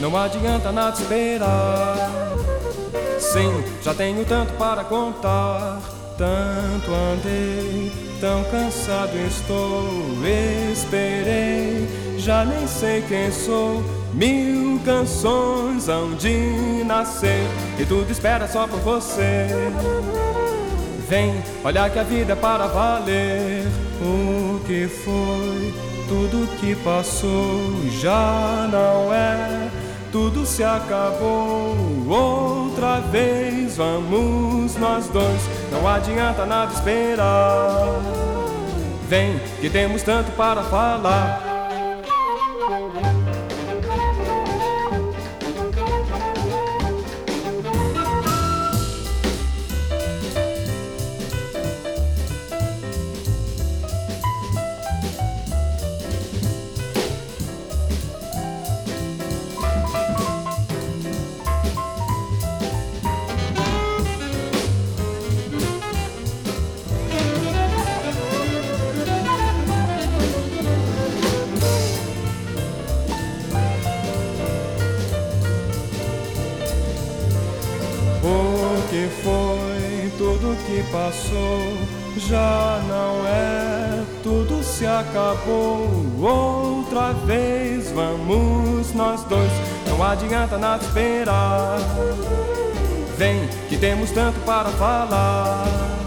não adianta nada esperar. Sim, já tenho tanto para contar. Tanto andei, tão cansado estou. Esperei, já nem sei quem sou. Mil canções hão de nascer e tudo espera só por você. Vem, olhar que a vida é para valer. O que foi, tudo que passou já não é. Tudo se acabou outra vez. Vamos nós dois, não adianta nada esperar. Vem, que temos tanto para falar. Que foi, tudo que passou já não é, tudo se acabou. Outra vez vamos nós dois, não adianta nada esperar. Vem, que temos tanto para falar.